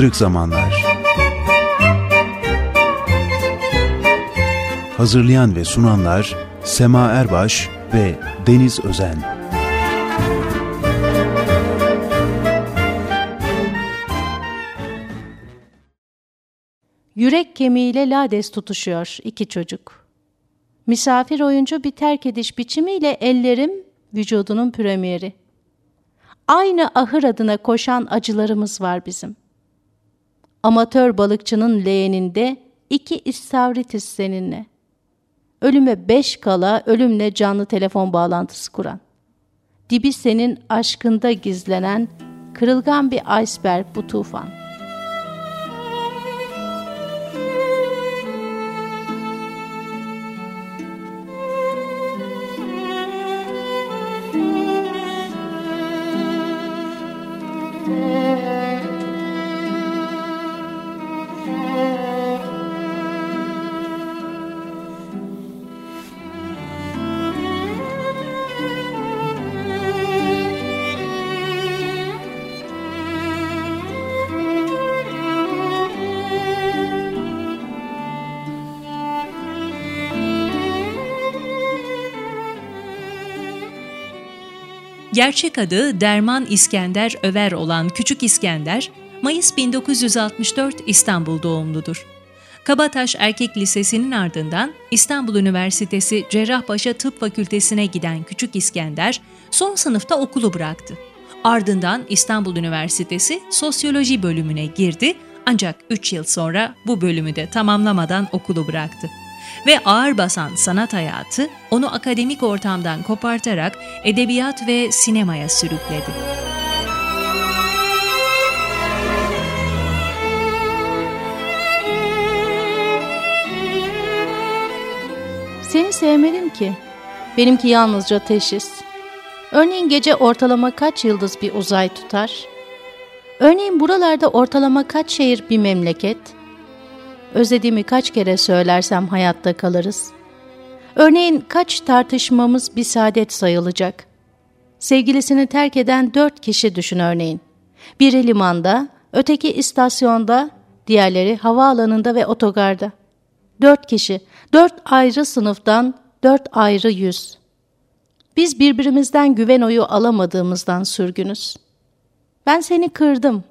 Kırık Zamanlar Hazırlayan ve sunanlar Sema Erbaş ve Deniz Özen Yürek kemiğiyle lades tutuşuyor iki çocuk. Misafir oyuncu bir terk ediş biçimiyle ellerim vücudunun premieri. Aynı ahır adına koşan acılarımız var bizim. Amatör balıkçının leğeninde iki istavritiz seninle. Ölüme beş kala ölümle canlı telefon bağlantısı kuran. Dibi senin aşkında gizlenen kırılgan bir iceberg bu tufan. Gerçek adı Derman İskender Över olan Küçük İskender, Mayıs 1964 İstanbul doğumludur. Kabataş Erkek Lisesi'nin ardından İstanbul Üniversitesi Cerrahpaşa Tıp Fakültesine giden Küçük İskender son sınıfta okulu bıraktı. Ardından İstanbul Üniversitesi Sosyoloji bölümüne girdi ancak 3 yıl sonra bu bölümü de tamamlamadan okulu bıraktı ve ağır basan sanat hayatı onu akademik ortamdan kopartarak edebiyat ve sinemaya sürükledi. Seni sevmedim ki. Benimki yalnızca teşhis. Örneğin gece ortalama kaç yıldız bir uzay tutar? Örneğin buralarda ortalama kaç şehir bir memleket? Özlediğimi kaç kere söylersem hayatta kalırız. Örneğin kaç tartışmamız bir saadet sayılacak. Sevgilisini terk eden dört kişi düşün örneğin. Biri limanda, öteki istasyonda, diğerleri havaalanında ve otogarda. Dört kişi, dört ayrı sınıftan, dört ayrı yüz. Biz birbirimizden güven oyu alamadığımızdan sürgünüz. Ben seni kırdım.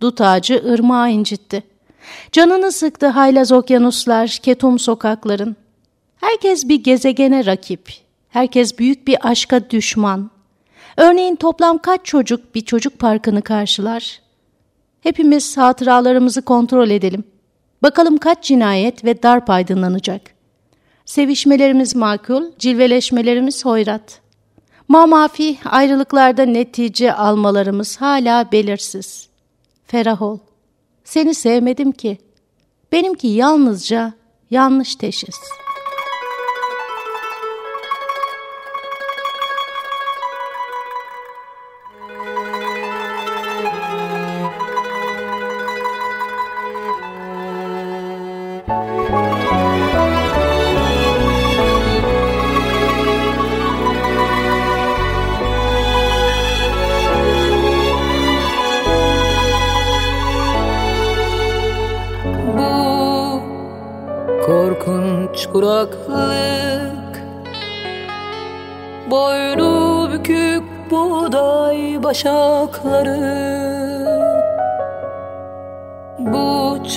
Dut ağacı ırmağı incitti. Canını sıktı haylaz okyanuslar, ketum sokakların. Herkes bir gezegene rakip, herkes büyük bir aşka düşman. Örneğin toplam kaç çocuk bir çocuk parkını karşılar? Hepimiz hatıralarımızı kontrol edelim. Bakalım kaç cinayet ve darp aydınlanacak. Sevişmelerimiz makul, cilveleşmelerimiz hoyrat. Mamafi ayrılıklarda netice almalarımız hala belirsiz. Ferah ol. Seni sevmedim ki. Benimki yalnızca yanlış teşhis.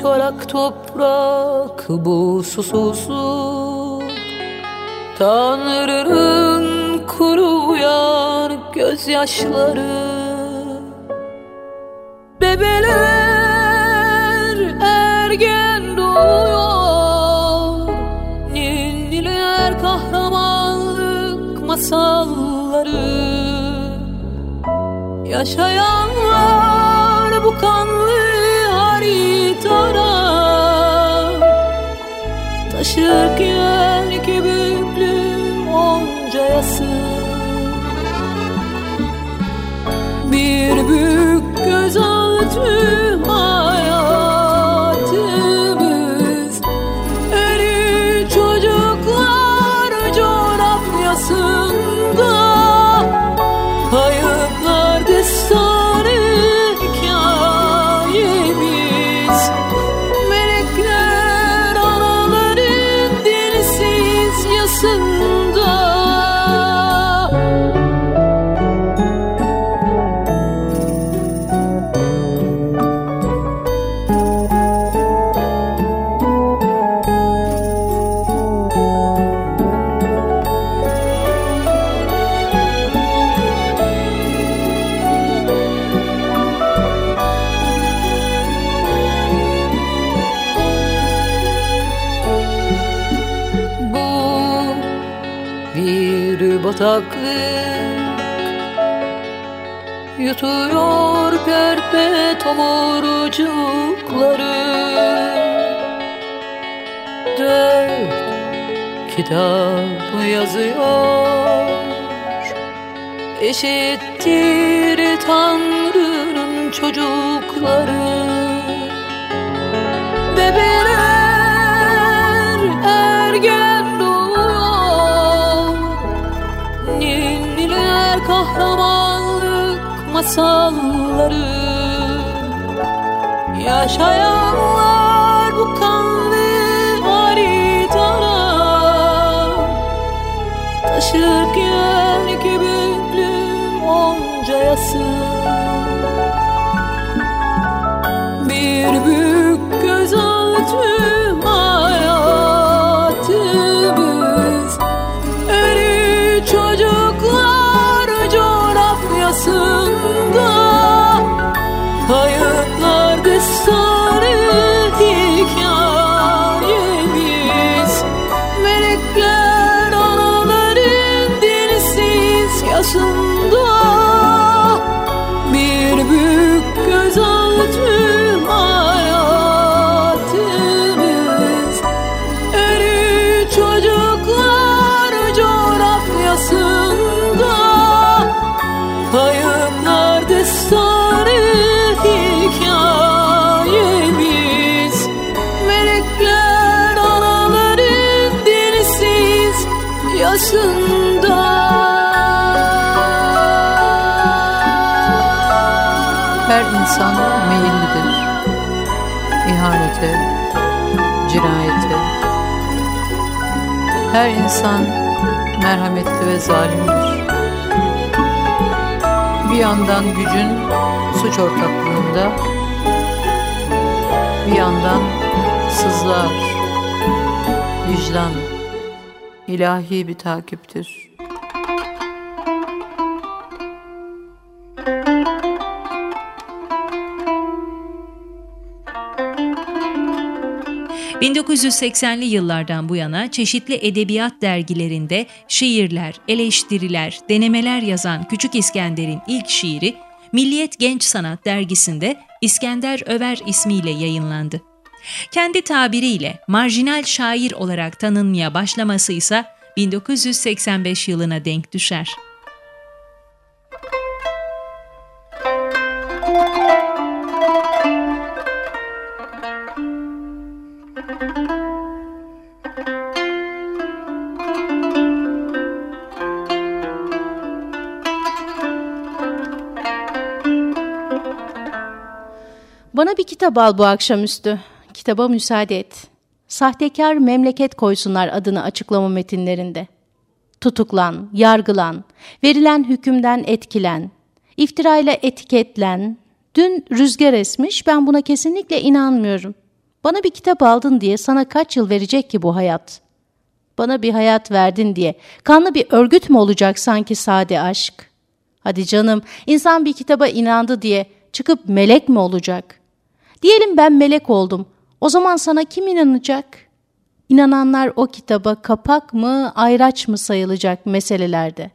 Çorak toprak, bu susuzluk. Tanrı'nın kuruyan gözyaşları. Bebeler ergen doğuyor. Masalları. Yaşayanlar Taşırken iki büklüm onca yası Bir büyük gözaltı masalları. Yaşayanlar bu kanlı haritana Taşırken iki büklüm onca yasın. Bir büyük gözaltı hayatımız insan meyillidir. İhanete, cinayete. Her insan merhametli ve zalimdir. Bir yandan gücün suç ortaklığında, bir yandan sızlar, vicdan, ilahi bir takiptir. ...1980'li yıllardan bu yana çeşitli edebiyat dergilerinde şiirler, eleştiriler, denemeler yazan Küçük İskender'in ilk şiiri... ...Milliyet Genç Sanat dergisinde İskender Över ismiyle yayınlandı. Kendi tabiriyle marjinal şair olarak tanınmaya başlaması ise 1985 yılına denk düşer. Bana bir kitap al bu akşamüstü. Kitaba müsaade et. Sahtekar memleket koysunlar adını açıklama metinlerinde. Tutuklan, yargılan, verilen hükümden etkilen, iftirayla etiketlen. Dün rüzgar esmiş, ben buna kesinlikle inanmıyorum. Bana bir kitap aldın diye sana kaç yıl verecek ki bu hayat? Bana bir hayat verdin diye kanlı bir örgüt mü olacak sanki sade aşk? Hadi canım, insan bir kitaba inandı diye çıkıp melek mi olacak? Diyelim ben melek oldum. O zaman sana kim inanacak? İnananlar o kitaba kapak mı, ayraç mı sayılacak meselelerde.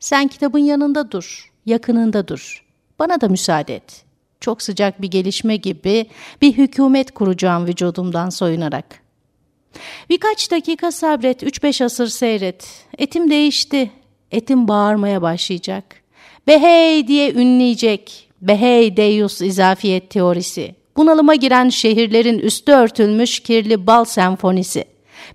Sen kitabın yanında dur, yakınında dur. Bana da müsaade et. Çok sıcak bir gelişme gibi bir hükümet kuracağım vücudumdan soyunarak. Birkaç dakika sabret, üç beş asır seyret. Etim değişti, etim bağırmaya başlayacak. Behey diye ünleyecek. Behey Deus izafiyet teorisi. Bunalıma giren şehirlerin üstü örtülmüş kirli bal senfonisi.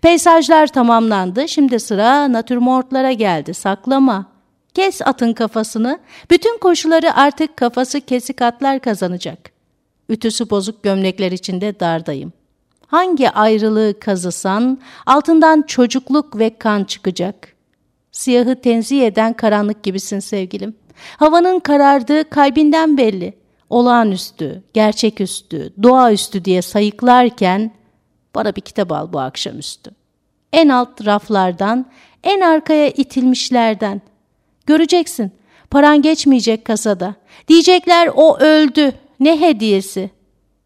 Peyzajlar tamamlandı, şimdi sıra natürmortlara geldi, saklama. Kes atın kafasını, bütün koşuları artık kafası kesik atlar kazanacak. Ütüsü bozuk gömlekler içinde dardayım. Hangi ayrılığı kazısan altından çocukluk ve kan çıkacak. Siyahı tenzih eden karanlık gibisin sevgilim. Havanın karardığı kalbinden belli olağanüstü, gerçeküstü, doğaüstü diye sayıklarken bana bir kitap al bu akşamüstü. En alt raflardan, en arkaya itilmişlerden. Göreceksin, paran geçmeyecek kasada. Diyecekler o öldü, ne hediyesi.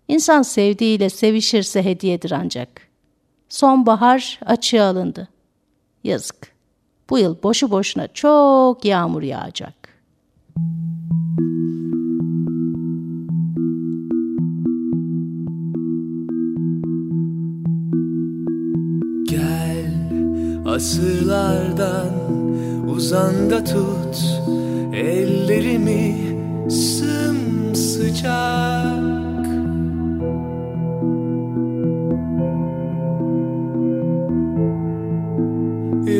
İnsan sevdiğiyle sevişirse hediyedir ancak. Sonbahar açığa alındı. Yazık, bu yıl boşu boşuna çok yağmur yağacak. Asırlardan uzanda tut Ellerimi sımsıcak.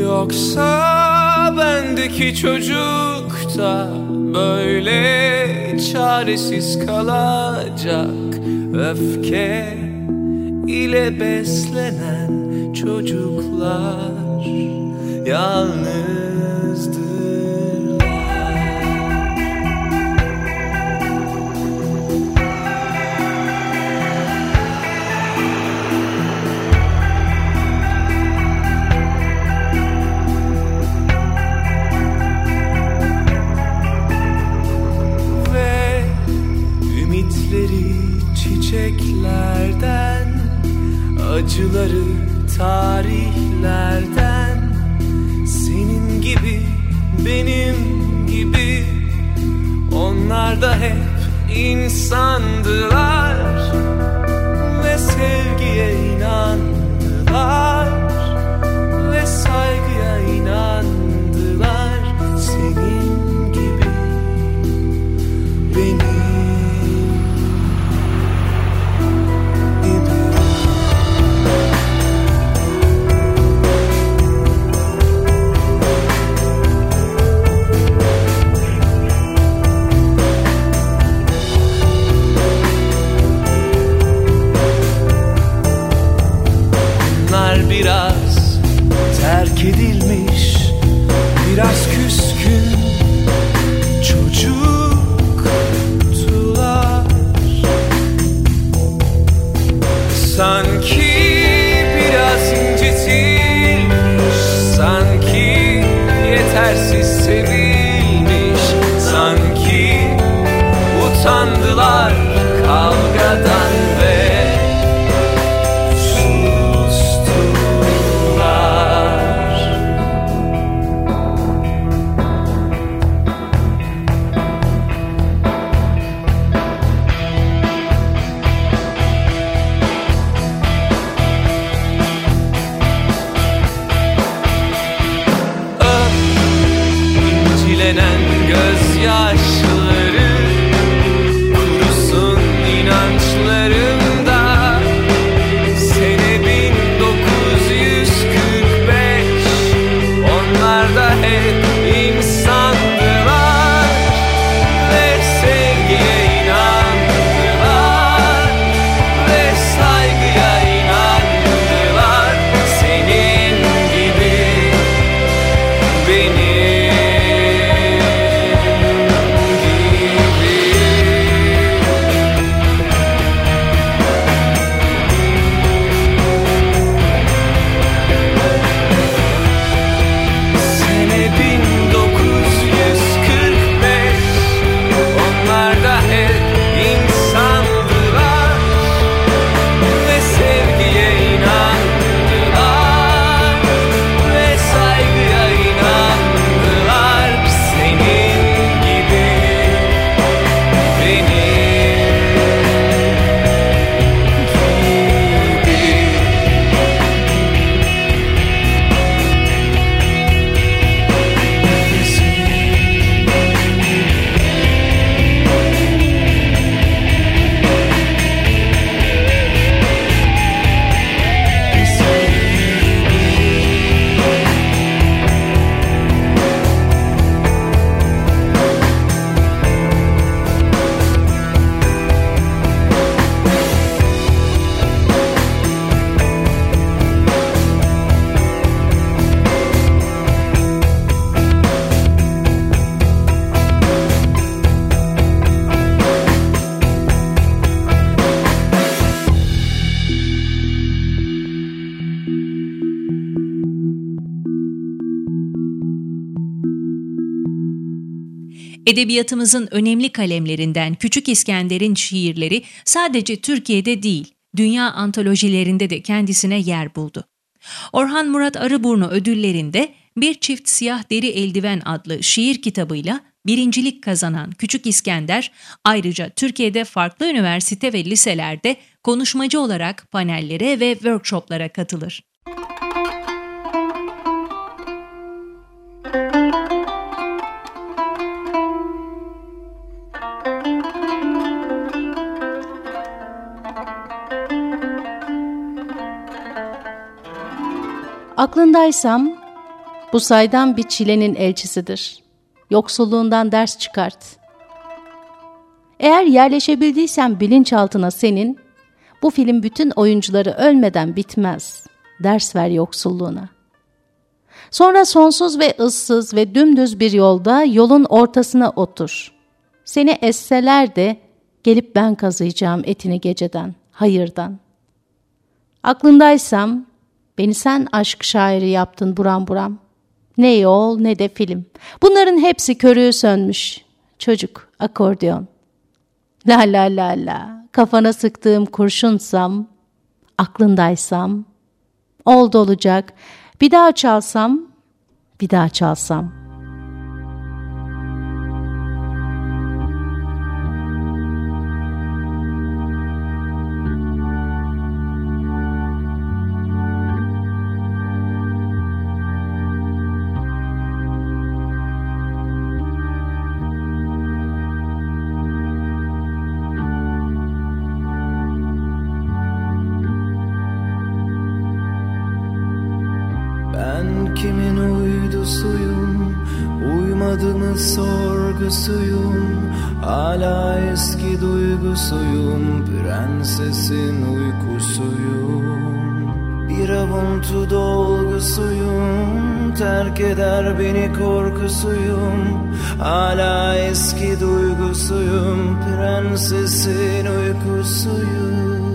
Yoksa bendeki çocuk da böyle çaresiz kalacak. Öfke ile beslenen çocuklar yalnızdır. Ve ümitleri çiçeklerden acıları tarihler the hep insandılar Edebiyatımızın önemli kalemlerinden Küçük İskender'in şiirleri sadece Türkiye'de değil, dünya antolojilerinde de kendisine yer buldu. Orhan Murat Arıburnu ödüllerinde Bir Çift Siyah Deri Eldiven adlı şiir kitabıyla birincilik kazanan Küçük İskender, ayrıca Türkiye'de farklı üniversite ve liselerde konuşmacı olarak panellere ve workshoplara katılır. Aklındaysam bu saydam bir çilenin elçisidir. Yoksulluğundan ders çıkart. Eğer yerleşebildiysen bilinçaltına senin, bu film bütün oyuncuları ölmeden bitmez. Ders ver yoksulluğuna. Sonra sonsuz ve ıssız ve dümdüz bir yolda yolun ortasına otur. Seni esseler de gelip ben kazıyacağım etini geceden, hayırdan. Aklındaysam Beni sen aşk şairi yaptın buram buram. Ne yol ne de film. Bunların hepsi körüğü sönmüş. Çocuk, akordeon. La la la la. Kafana sıktığım kurşunsam, aklındaysam, oldu olacak. Bir daha çalsam, bir daha çalsam.'' Korkusuyum Hala eski duygusuyum Prensesin uykusuyum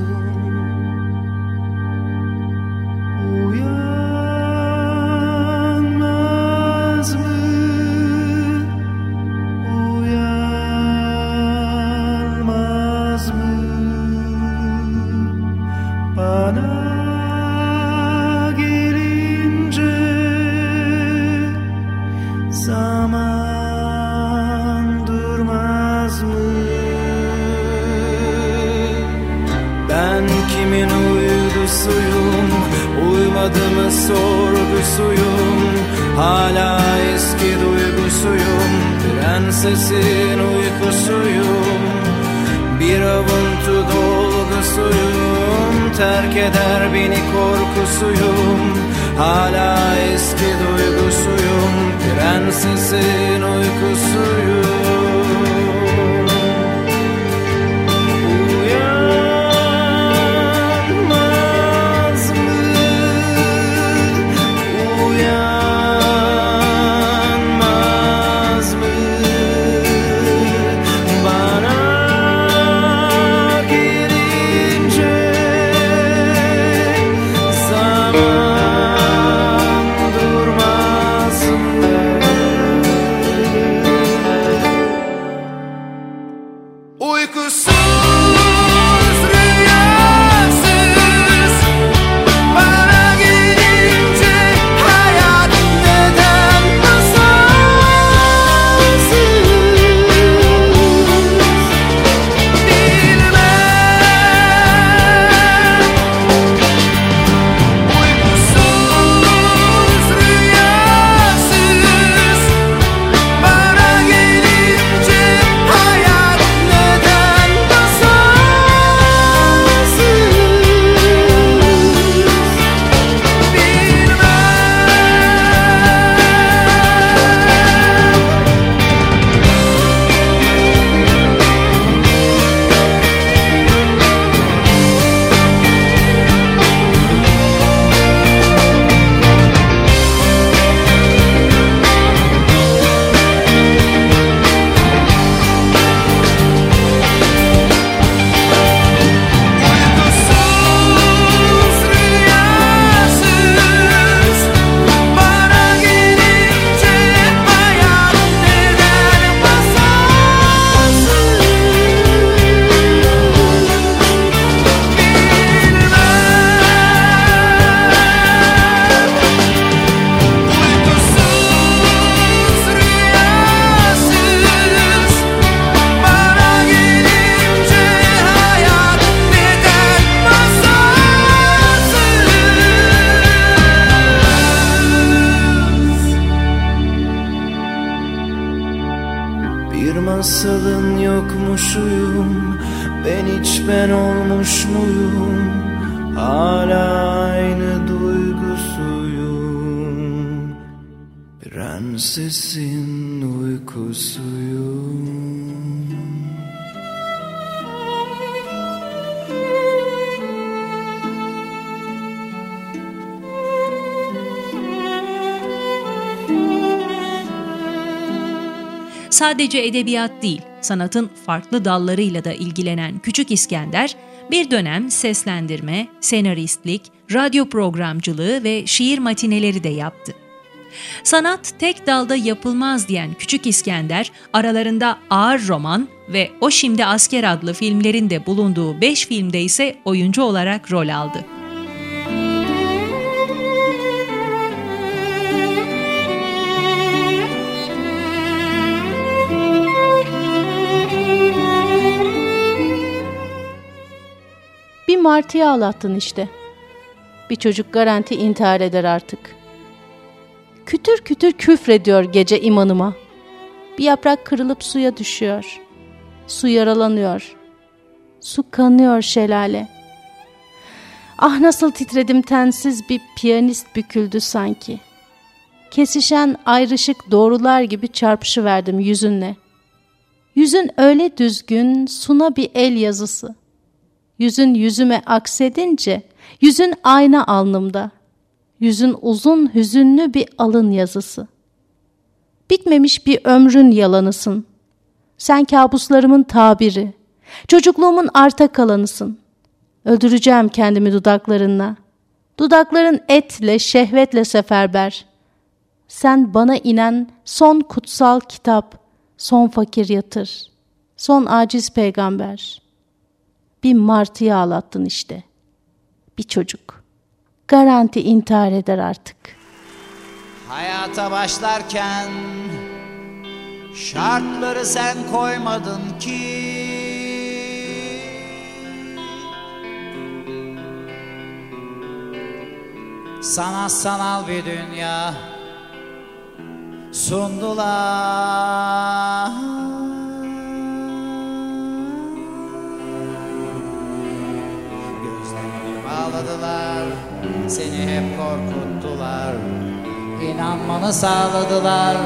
unutmuşuyum Ben hiç ben olmuş muyum? Hala aynı duygusuyum. Prensesin uykusuyum Sadece edebiyat değil, sanatın farklı dallarıyla da ilgilenen Küçük İskender, bir dönem seslendirme, senaristlik, radyo programcılığı ve şiir matineleri de yaptı. Sanat tek dalda yapılmaz diyen Küçük İskender, aralarında Ağır Roman ve O Şimdi Asker adlı filmlerin de bulunduğu 5 filmde ise oyuncu olarak rol aldı. Martıyı ağlattın işte. Bir çocuk garanti intihar eder artık. Kütür kütür küfrediyor gece imanıma. Bir yaprak kırılıp suya düşüyor. Su yaralanıyor. Su kanıyor şelale. Ah nasıl titredim tensiz bir piyanist büküldü sanki. Kesişen ayrışık doğrular gibi çarpışıverdim yüzünle. Yüzün öyle düzgün, suna bir el yazısı. Yüzün yüzüme aksedince, yüzün ayna alnımda. Yüzün uzun hüzünlü bir alın yazısı. Bitmemiş bir ömrün yalanısın. Sen kabuslarımın tabiri. Çocukluğumun arta kalanısın. Öldüreceğim kendimi dudaklarınla. Dudakların etle, şehvetle seferber. Sen bana inen son kutsal kitap, son fakir yatır, son aciz peygamber. Bir martıyı ağlattın işte. Bir çocuk. Garanti intihar eder artık. Hayata başlarken şartları sen koymadın ki Sana sanal bir dünya sundular bağladılar Seni hep korkuttular. İnanmanı sağladılar.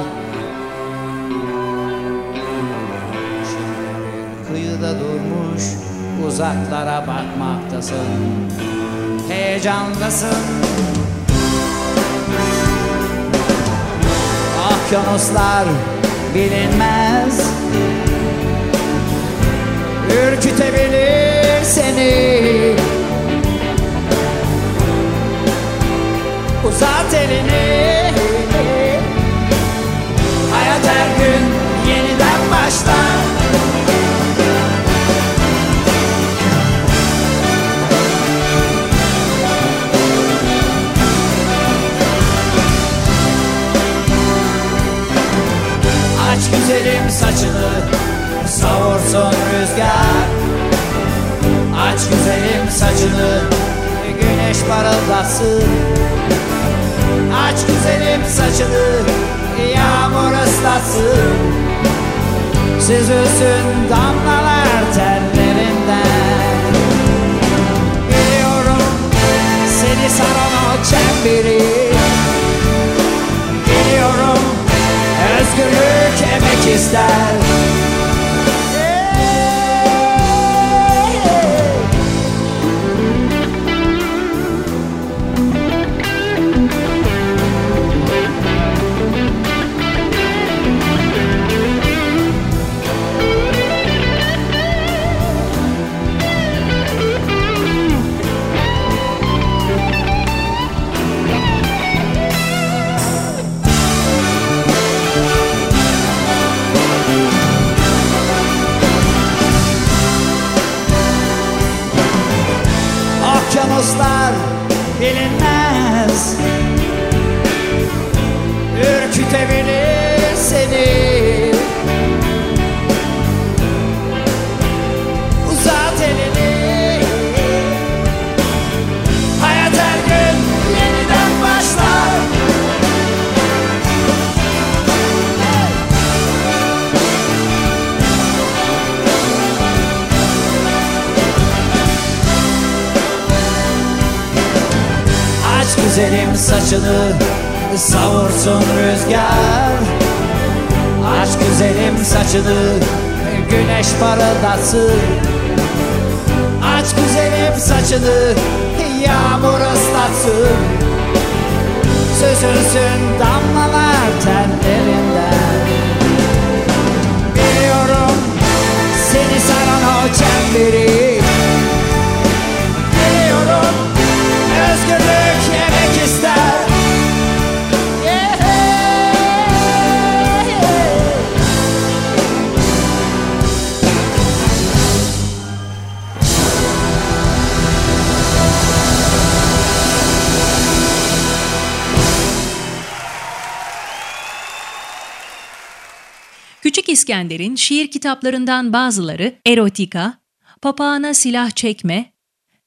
Şimdi kıyıda durmuş Uzaklara bakmaktasın. Heyecanlısın Okyanuslar bilinmez. Ürkütebilir seni Savursun rüzgar. Aç güzelim saçını Güneş parıldatsın. Aç güzelim saçını Yağmur ıslatsın. Süzülsün damlalar tellerinden Biliyorum seni saran o çemberi. Biliyorum özgürlük emek ister güzelim saçını savursun rüzgar. Aç güzelim saçını güneş parıldatsın. Aç güzelim saçını yağmur ıslatsın. Süzülsün damlalar tenlerinden Biliyorum seni saran o çemberi özgürlük yemek ister. Küçük İskender'in şiir kitaplarından bazıları Erotika, Papağana Silah Çekme,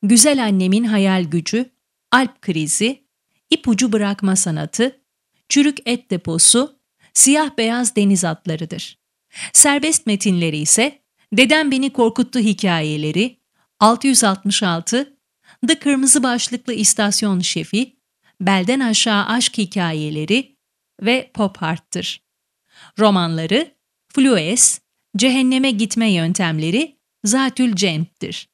Güzel Annemin Hayal Gücü, Alp Krizi, İpucu Bırakma Sanatı, Çürük Et Deposu, Siyah Beyaz Deniz Atlarıdır. Serbest metinleri ise Dedem Beni Korkuttu hikayeleri, 666, The Kırmızı Başlıklı İstasyon Şefi, Belden Aşağı Aşk Hikayeleri ve Pop Heart'tır. Romanları Flues, Cehenneme Gitme Yöntemleri, Zatül Cemp'tir.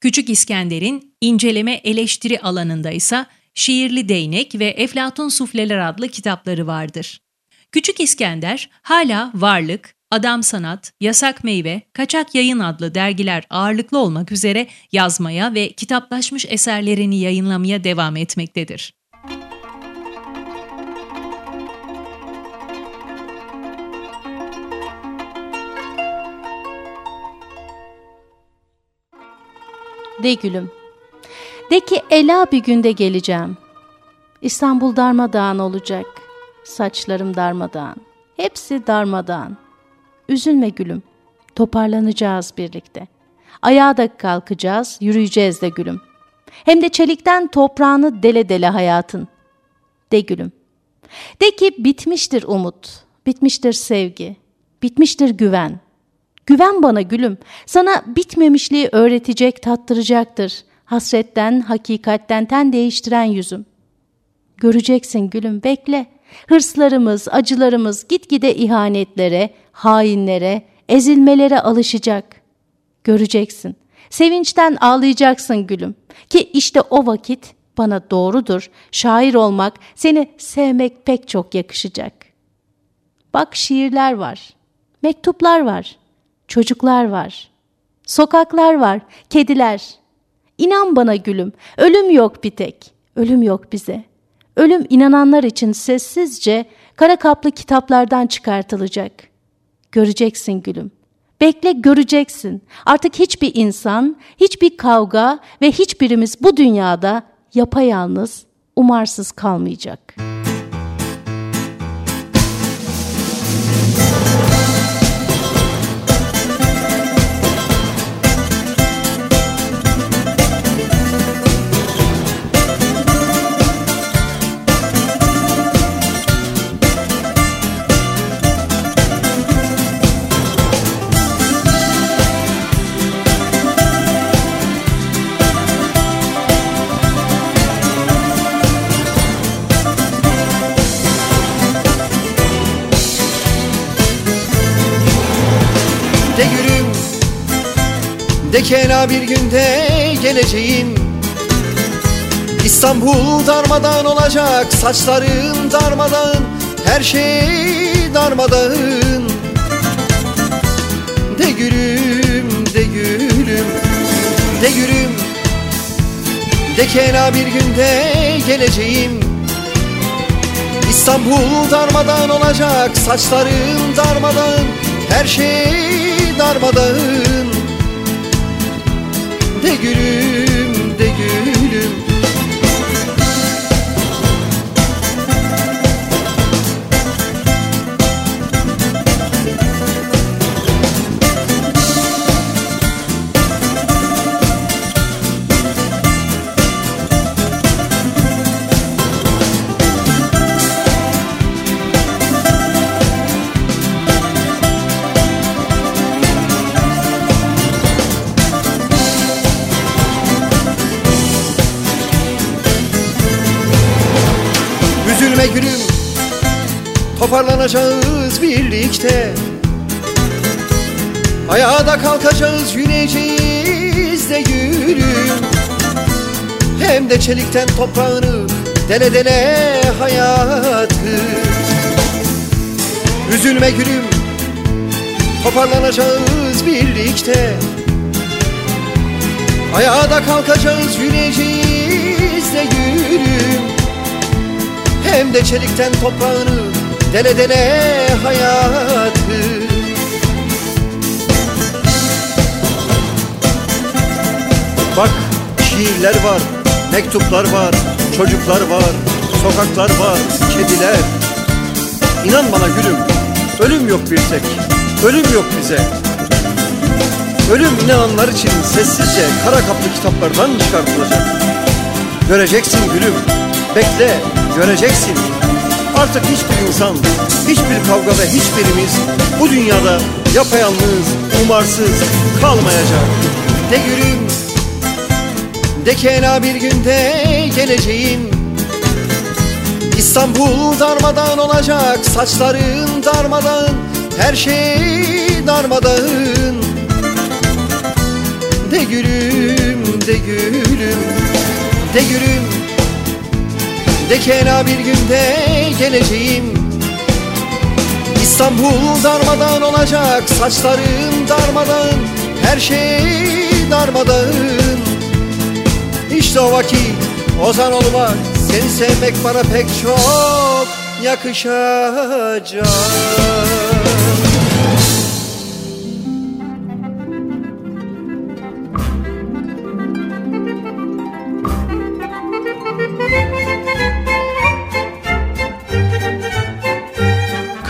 Küçük İskender'in inceleme eleştiri alanında ise Şiirli Değnek ve Eflatun Sufleler adlı kitapları vardır. Küçük İskender hala Varlık, Adam Sanat, Yasak Meyve, Kaçak Yayın adlı dergiler ağırlıklı olmak üzere yazmaya ve kitaplaşmış eserlerini yayınlamaya devam etmektedir. De gülüm. De ki Ela bir günde geleceğim. İstanbul darmadağın olacak. Saçlarım darmadağın. Hepsi darmadağın. Üzülme gülüm. Toparlanacağız birlikte. Ayağa da kalkacağız, yürüyeceğiz de gülüm. Hem de çelikten toprağını dele dele hayatın. De gülüm. De ki bitmiştir umut, bitmiştir sevgi, bitmiştir güven. Güven bana gülüm. Sana bitmemişliği öğretecek, tattıracaktır. Hasretten, hakikatten ten değiştiren yüzüm. Göreceksin gülüm, bekle. Hırslarımız, acılarımız gitgide ihanetlere, hainlere, ezilmelere alışacak. Göreceksin. Sevinçten ağlayacaksın gülüm. Ki işte o vakit bana doğrudur. Şair olmak, seni sevmek pek çok yakışacak. Bak şiirler var. Mektuplar var. Çocuklar var. Sokaklar var, kediler. İnan bana gülüm, ölüm yok bir tek. Ölüm yok bize. Ölüm inananlar için sessizce kara kaplı kitaplardan çıkartılacak. Göreceksin gülüm. Bekle göreceksin. Artık hiçbir insan, hiçbir kavga ve hiçbirimiz bu dünyada yapayalnız, umarsız kalmayacak.'' Kena bir günde geleceğim. İstanbul darmadağın olacak Saçlarım darmadağın Her şey darmadağın. De gülüm De gülüm De gülüm. De kena bir günde geleceğim. İstanbul darmadağın olacak Saçlarım darmadağın Her şey darmadağın De gülüm de gülüm Toparlanacağız birlikte. Ayağa da kalkacağız yürüyeceğiz de gülüm Hem de çelikten toprağını dele dele hayatı Üzülme gülüm Toparlanacağız birlikte. Ayağa da kalkacağız yürüyeceğiz de gülüm Hem de çelikten toprağını dele dele hayatı. Bak şiirler var, mektuplar var, çocuklar var, sokaklar var, kediler. İnan bana gülüm, ölüm yok bir tek, ölüm yok bize. Ölüm inananlar için sessizce kara kaplı kitaplardan çıkartılacak. Göreceksin gülüm, bekle, göreceksin Artık hiçbir insan, hiçbir kavga ve hiçbirimiz bu dünyada yapayalnız, umarsız kalmayacak. De gülüm, de kena bir günde geleceğim. İstanbul darmadan olacak, saçların darmadan, her şey darmadağın. De gülüm, de gülüm, de gülüm, de kena bir günde geleceğim. İstanbul darmadan olacak Saçlarım darmadan Her şey darmadan İşte o vakit ozan olmak Seni sevmek bana pek çok yakışacak